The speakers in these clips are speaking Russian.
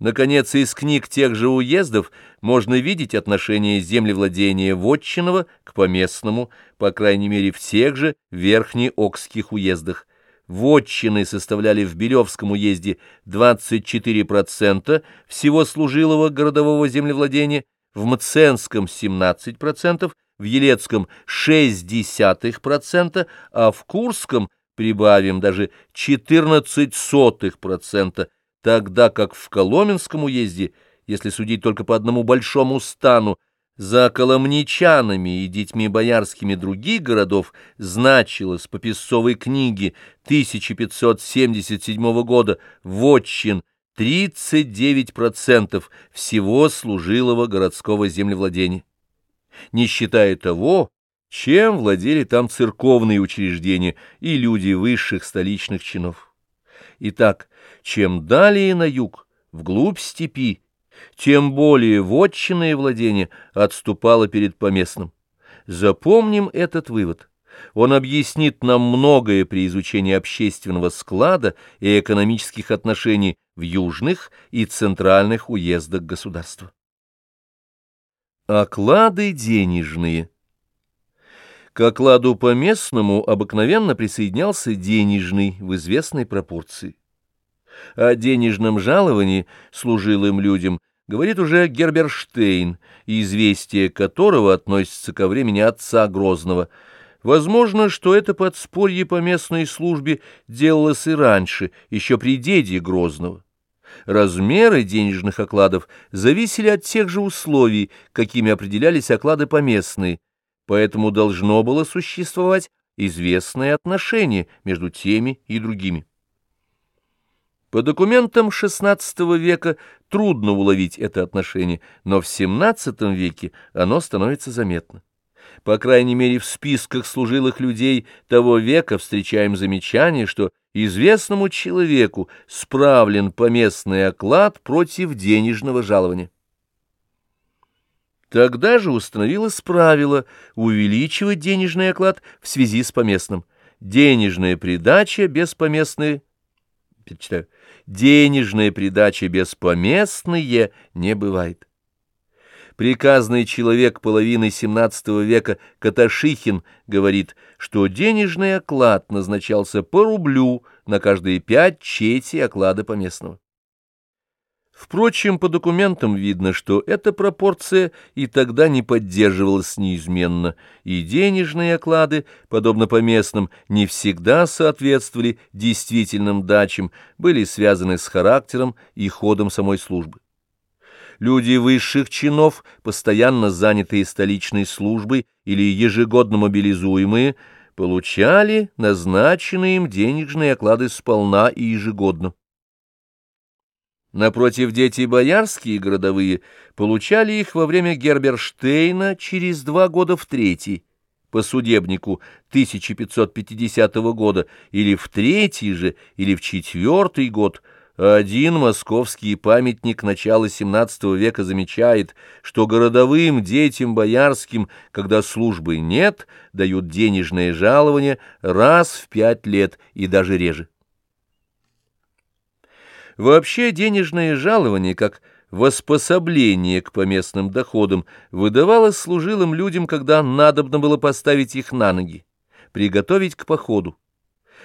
Наконец, из книг тех же уездов можно видеть отношение землевладения вотчинного к поместному, по крайней мере, в тех же верхнеокских уездах. Вотчины составляли в Белевском уезде 24% всего служилого городового землевладения, в Мценском 17%, в Елецком 0,6%, а в Курском прибавим даже 14%, тогда как в Коломенском уезде, если судить только по одному большому стану, за коломничанами и детьми боярскими других городов значилось по песцовой книге 1577 года вотчин 39% всего служилого городского землевладения. Не считая того, чем владели там церковные учреждения и люди высших столичных чинов. Итак, чем далее на юг, вглубь степи, тем более вотчинное владение отступало перед поместным. Запомним этот вывод. Он объяснит нам многое при изучении общественного склада и экономических отношений в южных и центральных уездах государства. Оклады денежные К окладу поместному обыкновенно присоединялся денежный в известной пропорции. О денежном жаловании служилым людям говорит уже Герберштейн, известие которого относится ко времени отца Грозного. Возможно, что это подспорье по местной службе делалось и раньше, еще при деде Грозного. Размеры денежных окладов зависели от тех же условий, какими определялись оклады поместные, поэтому должно было существовать известное отношение между теми и другими. По документам XVI века трудно уловить это отношение, но в XVII веке оно становится заметно. По крайней мере, в списках служилых людей того века встречаем замечание, что известному человеку справлен поместный оклад против денежного жалования. Тогда же установилось правило увеличивать денежный оклад в связи с поместным. Денежная придача без поместной перечитаю, денежная придача беспоместные не бывает. Приказный человек половины XVII века Каташихин говорит, что денежный оклад назначался по рублю на каждые пять чети оклада поместного. Впрочем, по документам видно, что эта пропорция и тогда не поддерживалась неизменно, и денежные оклады, подобно поместным, не всегда соответствовали действительным дачам, были связаны с характером и ходом самой службы. Люди высших чинов, постоянно занятые столичной службой или ежегодно мобилизуемые, получали назначенные им денежные оклады сполна и ежегодно. Напротив, дети боярские городовые получали их во время Герберштейна через два года в третий, по судебнику 1550 года, или в третий же, или в четвертый год. Один московский памятник начала XVII века замечает, что городовым детям боярским, когда службы нет, дают денежное жалование раз в пять лет и даже реже. Вообще денежное жалование, как воспособление к поместным доходам, выдавалось служилым людям, когда надобно было поставить их на ноги, приготовить к походу.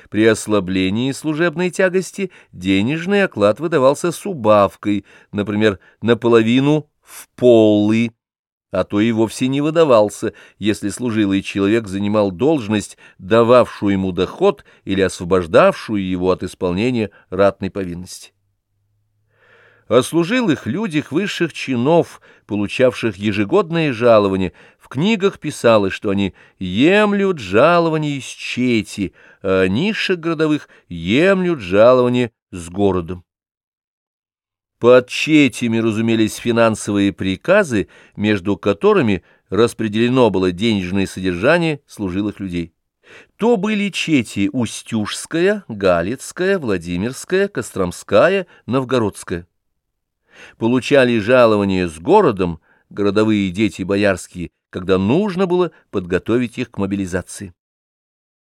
При ослаблении служебной тягости денежный оклад выдавался с убавкой, например, наполовину в полы, а то и вовсе не выдавался, если служилый человек занимал должность, дававшую ему доход или освобождавшую его от исполнения ратной повинности. О служилых людях высших чинов, получавших ежегодные жалования, в книгах писалось, что они емлют жалования из чети, а низших городовых емлют жалования с городом. Под четями разумелись финансовые приказы, между которыми распределено было денежное содержание служилых людей. То были чети Устюжская, Галицкая, Владимирская, Костромская, Новгородская получали жалование с городом, городовые дети боярские, когда нужно было подготовить их к мобилизации.